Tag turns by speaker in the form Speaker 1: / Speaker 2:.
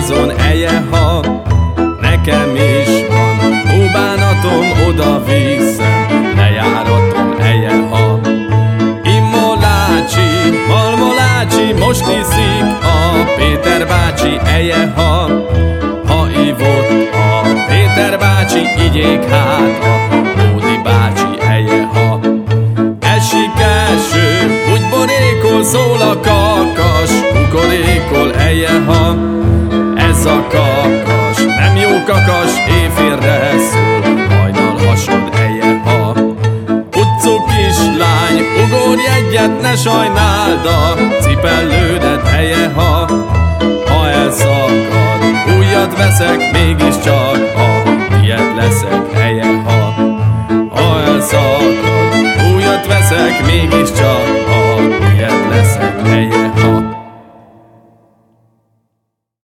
Speaker 1: azon eje, ha nekem is van. Ó bánatom, oda viszem, lejáratom eje, ha. Immolácsi, malmolácsi, most iszik a Péter bácsi eje, ha. Ha ivott a Péter bácsi, igyék hát a Módi bácsi eje, ha. Esik eső, úgy borékol szól a a kakas, nem jó kakas, éjfélre szól, hajnal hasad eje, ha Utcó kislány, ugorj egyet, ne sajnáld a cipellődet helye, ha ha elszakad, újat veszek, mégiscsak a tiéd leszek helye, ha ha elszakad, újat veszek, mégiscsak